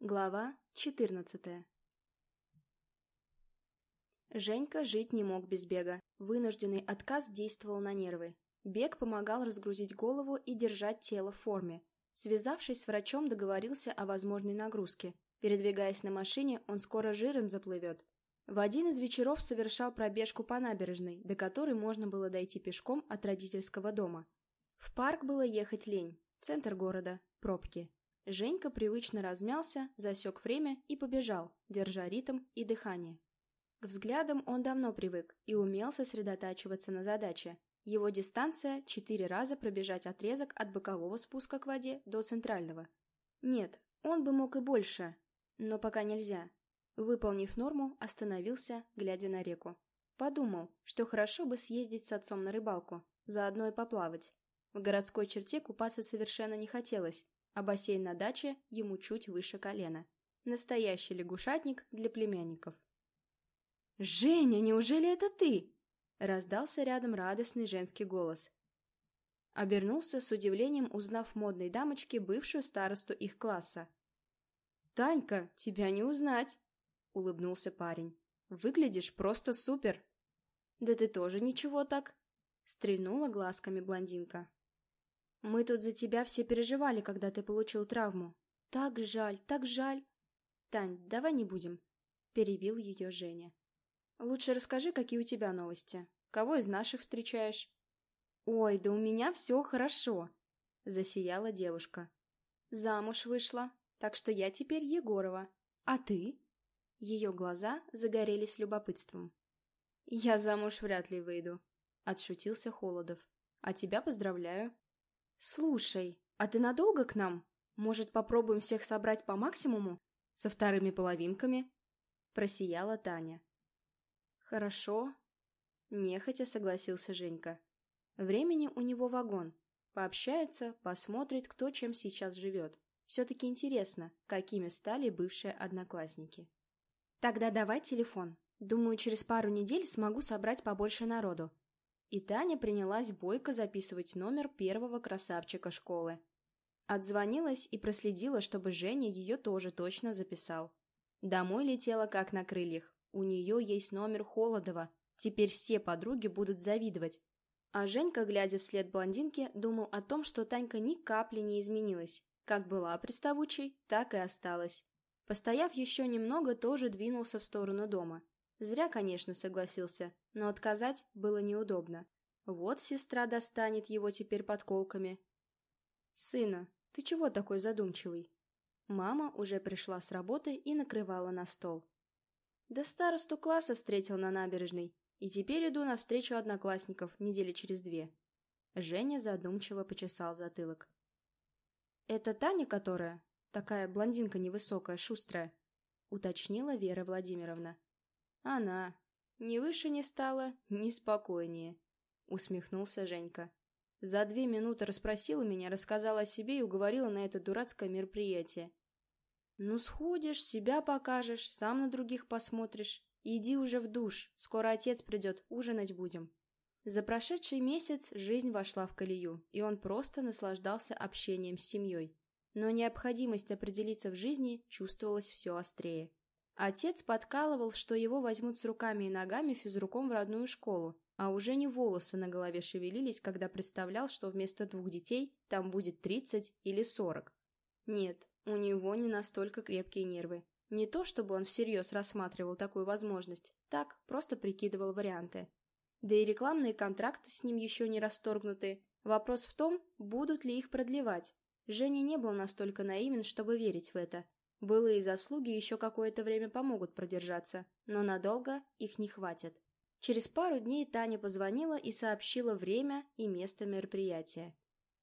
Глава 14 Женька жить не мог без бега. Вынужденный отказ действовал на нервы. Бег помогал разгрузить голову и держать тело в форме. Связавшись с врачом, договорился о возможной нагрузке. Передвигаясь на машине, он скоро жиром заплывет. В один из вечеров совершал пробежку по набережной, до которой можно было дойти пешком от родительского дома. В парк было ехать лень. Центр города. Пробки. Женька привычно размялся, засек время и побежал, держа ритм и дыхание. К взглядам он давно привык и умел сосредотачиваться на задаче. Его дистанция – четыре раза пробежать отрезок от бокового спуска к воде до центрального. Нет, он бы мог и больше, но пока нельзя. Выполнив норму, остановился, глядя на реку. Подумал, что хорошо бы съездить с отцом на рыбалку, заодно и поплавать. В городской черте купаться совершенно не хотелось, а бассейн на даче ему чуть выше колена. Настоящий лягушатник для племянников. «Женя, неужели это ты?» Раздался рядом радостный женский голос. Обернулся с удивлением, узнав модной дамочке бывшую старосту их класса. «Танька, тебя не узнать!» — улыбнулся парень. «Выглядишь просто супер!» «Да ты тоже ничего так!» — стрельнула глазками блондинка. Мы тут за тебя все переживали, когда ты получил травму. Так жаль, так жаль. Тань, давай не будем. Перебил ее Женя. Лучше расскажи, какие у тебя новости. Кого из наших встречаешь? Ой, да у меня все хорошо. Засияла девушка. Замуж вышла, так что я теперь Егорова. А ты? Ее глаза загорелись любопытством. «Я замуж вряд ли выйду», — отшутился Холодов. «А тебя поздравляю. «Слушай, а ты надолго к нам? Может, попробуем всех собрать по максимуму? Со вторыми половинками?» Просияла Таня. «Хорошо», — нехотя согласился Женька. «Времени у него вагон. Пообщается, посмотрит, кто чем сейчас живет. Все-таки интересно, какими стали бывшие одноклассники». «Тогда давай телефон. Думаю, через пару недель смогу собрать побольше народу. И Таня принялась бойко записывать номер первого красавчика школы. Отзвонилась и проследила, чтобы Женя ее тоже точно записал. Домой летела как на крыльях. У нее есть номер Холодова. Теперь все подруги будут завидовать. А Женька, глядя вслед блондинке, думал о том, что Танька ни капли не изменилась. Как была приставучей, так и осталась. Постояв еще немного, тоже двинулся в сторону дома. Зря, конечно, согласился, но отказать было неудобно. Вот сестра достанет его теперь подколками. «Сына, ты чего такой задумчивый?» Мама уже пришла с работы и накрывала на стол. «Да старосту класса встретил на набережной, и теперь иду навстречу одноклассников недели через две». Женя задумчиво почесал затылок. «Это Таня, которая? Такая блондинка невысокая, шустрая?» — уточнила Вера Владимировна. Она. Ни выше не стала, ни спокойнее. Усмехнулся Женька. За две минуты расспросила меня, рассказала о себе и уговорила на это дурацкое мероприятие. Ну, сходишь, себя покажешь, сам на других посмотришь. Иди уже в душ, скоро отец придет, ужинать будем. За прошедший месяц жизнь вошла в колею, и он просто наслаждался общением с семьей. Но необходимость определиться в жизни чувствовалась все острее. Отец подкалывал, что его возьмут с руками и ногами физруком в родную школу, а уже не волосы на голове шевелились, когда представлял, что вместо двух детей там будет тридцать или сорок. Нет, у него не настолько крепкие нервы. Не то, чтобы он всерьез рассматривал такую возможность, так, просто прикидывал варианты. Да и рекламные контракты с ним еще не расторгнуты. Вопрос в том, будут ли их продлевать. Женя не был настолько наивен, чтобы верить в это. Былые заслуги еще какое-то время помогут продержаться, но надолго их не хватит. Через пару дней Таня позвонила и сообщила время и место мероприятия.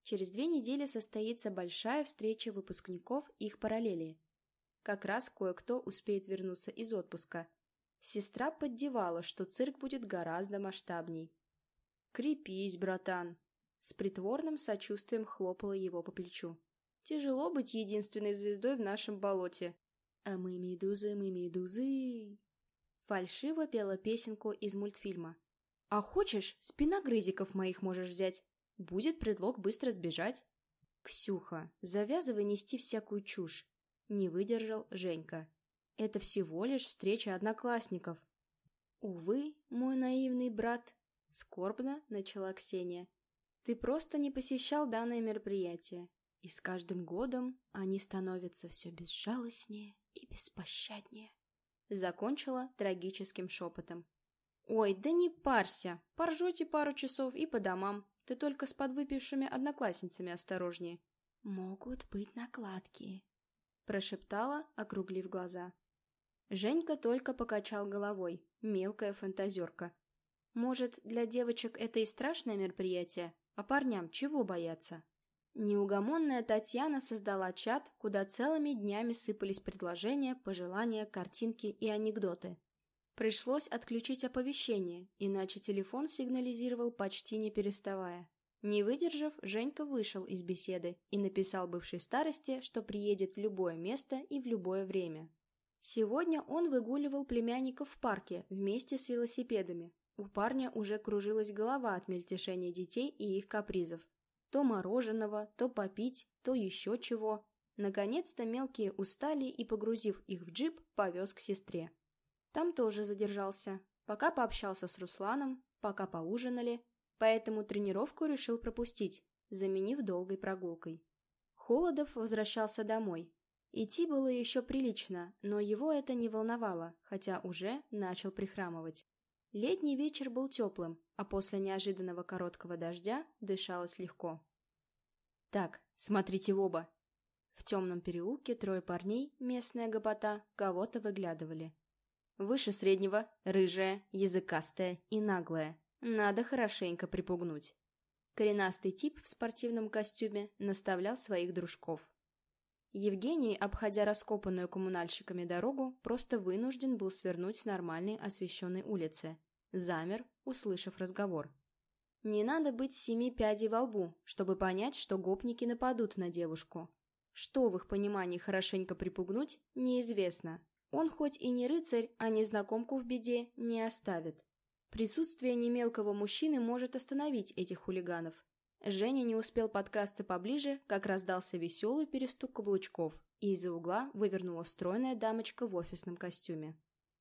Через две недели состоится большая встреча выпускников их параллели. Как раз кое-кто успеет вернуться из отпуска. Сестра поддевала, что цирк будет гораздо масштабней. «Крепись, братан!» С притворным сочувствием хлопала его по плечу. Тяжело быть единственной звездой в нашем болоте. А мы медузы, мы медузы. Фальшиво пела песенку из мультфильма. А хочешь, спиногрызиков моих можешь взять. Будет предлог быстро сбежать. Ксюха, завязывай нести всякую чушь. Не выдержал Женька. Это всего лишь встреча одноклассников. Увы, мой наивный брат, скорбно начала Ксения. Ты просто не посещал данное мероприятие, и с каждым годом они становятся все безжалостнее и беспощаднее. Закончила трагическим шепотом. «Ой, да не парься, поржете пару часов и по домам, ты только с подвыпившими одноклассницами осторожнее». «Могут быть накладки», — прошептала, округлив глаза. Женька только покачал головой, мелкая фантазерка. «Может, для девочек это и страшное мероприятие, а парням чего бояться?» Неугомонная Татьяна создала чат, куда целыми днями сыпались предложения, пожелания, картинки и анекдоты. Пришлось отключить оповещение, иначе телефон сигнализировал почти не переставая. Не выдержав, Женька вышел из беседы и написал бывшей старости, что приедет в любое место и в любое время. Сегодня он выгуливал племянников в парке вместе с велосипедами. У парня уже кружилась голова от мельтешения детей и их капризов. То мороженого, то попить, то еще чего. Наконец-то мелкие устали и, погрузив их в джип, повез к сестре. Там тоже задержался, пока пообщался с Русланом, пока поужинали, поэтому тренировку решил пропустить, заменив долгой прогулкой. Холодов возвращался домой. Идти было еще прилично, но его это не волновало, хотя уже начал прихрамывать. Летний вечер был теплым, а после неожиданного короткого дождя дышалось легко. «Так, смотрите в оба!» В темном переулке трое парней, местная гопота, кого-то выглядывали. Выше среднего, рыжая, языкастая и наглая. Надо хорошенько припугнуть. Коренастый тип в спортивном костюме наставлял своих дружков. Евгений, обходя раскопанную коммунальщиками дорогу, просто вынужден был свернуть с нормальной освещенной улицы. Замер, услышав разговор. Не надо быть семи пядей во лбу, чтобы понять, что гопники нападут на девушку. Что в их понимании хорошенько припугнуть, неизвестно, он хоть и не рыцарь, а незнакомку в беде не оставит. Присутствие немелкого мужчины может остановить этих хулиганов. Женя не успел подкрасться поближе, как раздался веселый перестук каблучков, и из-за угла вывернула стройная дамочка в офисном костюме.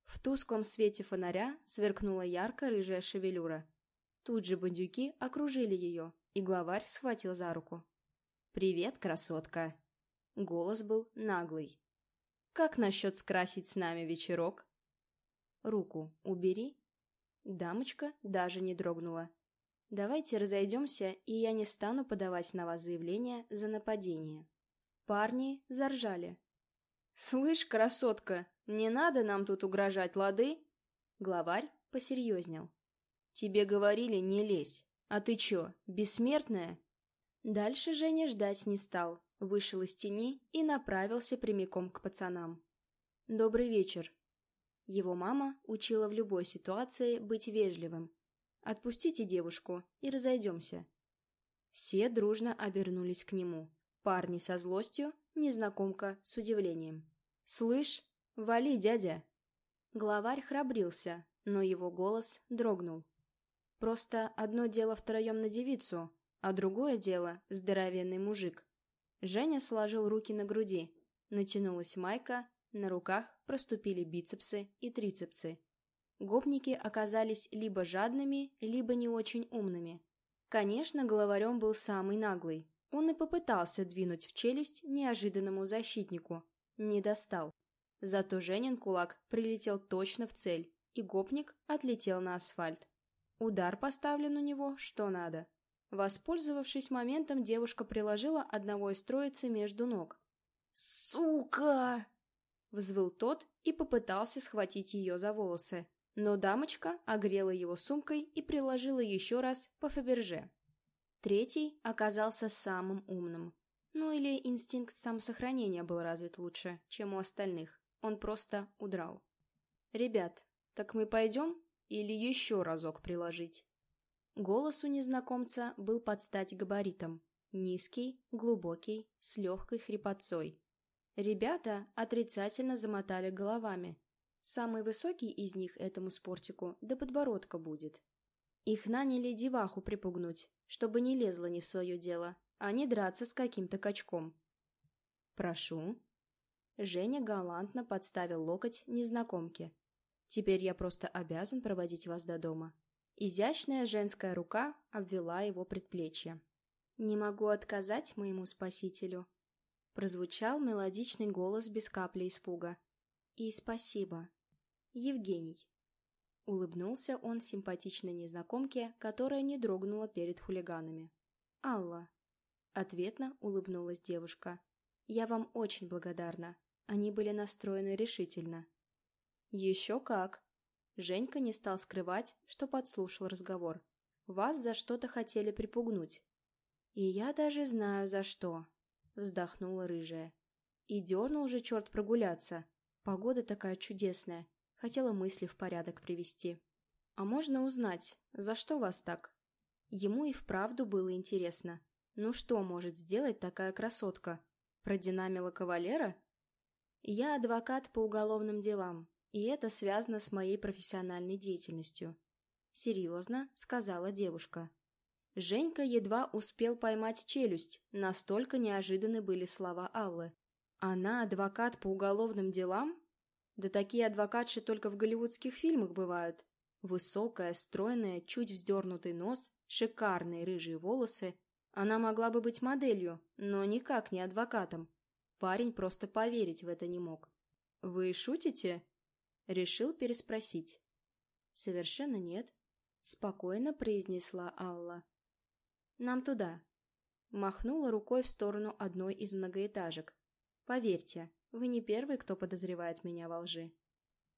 В тусклом свете фонаря сверкнула ярко-рыжая шевелюра. Тут же бандюки окружили ее, и главарь схватил за руку. «Привет, красотка!» Голос был наглый, как насчет скрасить с нами вечерок? Руку убери. Дамочка даже не дрогнула. Давайте разойдемся, и я не стану подавать на вас заявление за нападение. Парни заржали. «Слышь, красотка, не надо нам тут угрожать, лады?» Главарь посерьезнел. «Тебе говорили, не лезь. А ты чё, бессмертная?» Дальше Женя ждать не стал вышел из тени и направился прямиком к пацанам. «Добрый вечер». Его мама учила в любой ситуации быть вежливым. «Отпустите девушку и разойдемся». Все дружно обернулись к нему. Парни со злостью, незнакомка с удивлением. «Слышь, вали, дядя!» Главарь храбрился, но его голос дрогнул. «Просто одно дело втроем на девицу, а другое дело — здоровенный мужик. Женя сложил руки на груди. Натянулась майка, на руках проступили бицепсы и трицепсы. Гопники оказались либо жадными, либо не очень умными. Конечно, главарем был самый наглый. Он и попытался двинуть в челюсть неожиданному защитнику. Не достал. Зато Женин кулак прилетел точно в цель, и гопник отлетел на асфальт. Удар поставлен у него что надо. Воспользовавшись моментом, девушка приложила одного из троицы между ног. «Сука!» — взвыл тот и попытался схватить ее за волосы. Но дамочка огрела его сумкой и приложила еще раз по Фаберже. Третий оказался самым умным. Ну или инстинкт самосохранения был развит лучше, чем у остальных. Он просто удрал. «Ребят, так мы пойдем или еще разок приложить?» Голос у незнакомца был под стать габаритам. Низкий, глубокий, с легкой хрипотцой. Ребята отрицательно замотали головами. Самый высокий из них этому спортику до подбородка будет. Их наняли деваху припугнуть, чтобы не лезла не в свое дело, а не драться с каким-то качком. «Прошу». Женя галантно подставил локоть незнакомке. «Теперь я просто обязан проводить вас до дома». Изящная женская рука обвела его предплечье. «Не могу отказать моему спасителю», — прозвучал мелодичный голос без капли испуга. «И спасибо. Евгений». Улыбнулся он симпатичной незнакомке, которая не дрогнула перед хулиганами. «Алла». Ответно улыбнулась девушка. «Я вам очень благодарна. Они были настроены решительно». «Еще как!» Женька не стал скрывать, что подслушал разговор. «Вас за что-то хотели припугнуть». «И я даже знаю, за что», — вздохнула рыжая. «И дернул же черт прогуляться. Погода такая чудесная. Хотела мысли в порядок привести. А можно узнать, за что вас так?» Ему и вправду было интересно. Ну что может сделать такая красотка? Продинамила кавалера? Я адвокат по уголовным делам, и это связано с моей профессиональной деятельностью. Серьезно, сказала девушка. Женька едва успел поймать челюсть, настолько неожиданны были слова Аллы. Она адвокат по уголовным делам? Да такие адвокатши только в голливудских фильмах бывают. Высокая, стройная, чуть вздернутый нос, шикарные рыжие волосы. Она могла бы быть моделью, но никак не адвокатом. Парень просто поверить в это не мог. «Вы шутите?» Решил переспросить. «Совершенно нет», — спокойно произнесла Алла. «Нам туда». Махнула рукой в сторону одной из многоэтажек. «Поверьте, вы не первый, кто подозревает меня во лжи».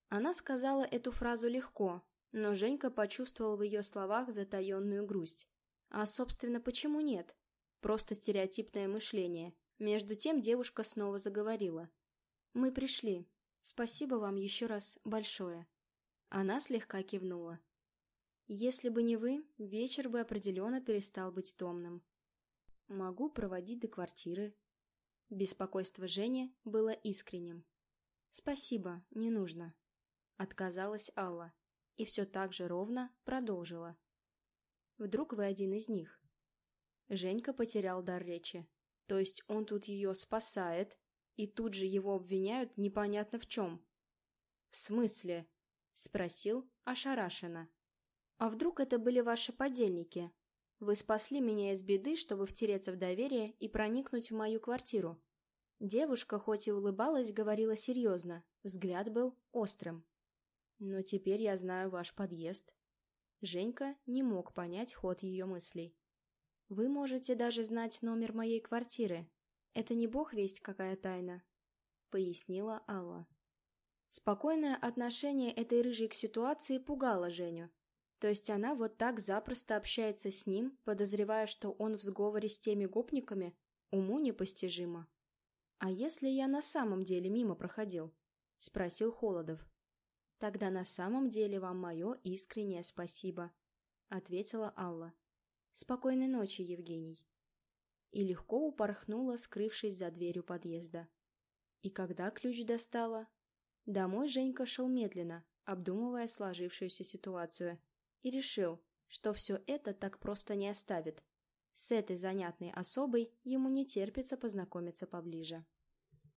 Она сказала эту фразу легко, но Женька почувствовал в ее словах затаенную грусть. А, собственно, почему нет? Просто стереотипное мышление. Между тем девушка снова заговорила. «Мы пришли. Спасибо вам еще раз большое». Она слегка кивнула. «Если бы не вы, вечер бы определенно перестал быть томным. Могу проводить до квартиры». Беспокойство Жени было искренним. «Спасибо, не нужно», — отказалась Алла и все так же ровно продолжила. «Вдруг вы один из них?» Женька потерял дар речи. То есть он тут ее спасает, и тут же его обвиняют непонятно в чем. «В смысле?» — спросил ошарашенно. «А вдруг это были ваши подельники? Вы спасли меня из беды, чтобы втереться в доверие и проникнуть в мою квартиру». Девушка, хоть и улыбалась, говорила серьезно, взгляд был острым. «Но теперь я знаю ваш подъезд». Женька не мог понять ход ее мыслей. «Вы можете даже знать номер моей квартиры. Это не бог весть какая тайна», — пояснила Алла. Спокойное отношение этой рыжей к ситуации пугало Женю. То есть она вот так запросто общается с ним, подозревая, что он в сговоре с теми гопниками, уму непостижимо. «А если я на самом деле мимо проходил?» — спросил Холодов. «Тогда на самом деле вам мое искреннее спасибо», — ответила Алла. «Спокойной ночи, Евгений». И легко упорхнула, скрывшись за дверью подъезда. И когда ключ достала? Домой Женька шел медленно, обдумывая сложившуюся ситуацию, и решил, что все это так просто не оставит. С этой занятной особой ему не терпится познакомиться поближе.